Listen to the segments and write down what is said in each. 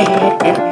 eh.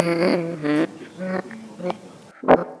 Mm-hmm.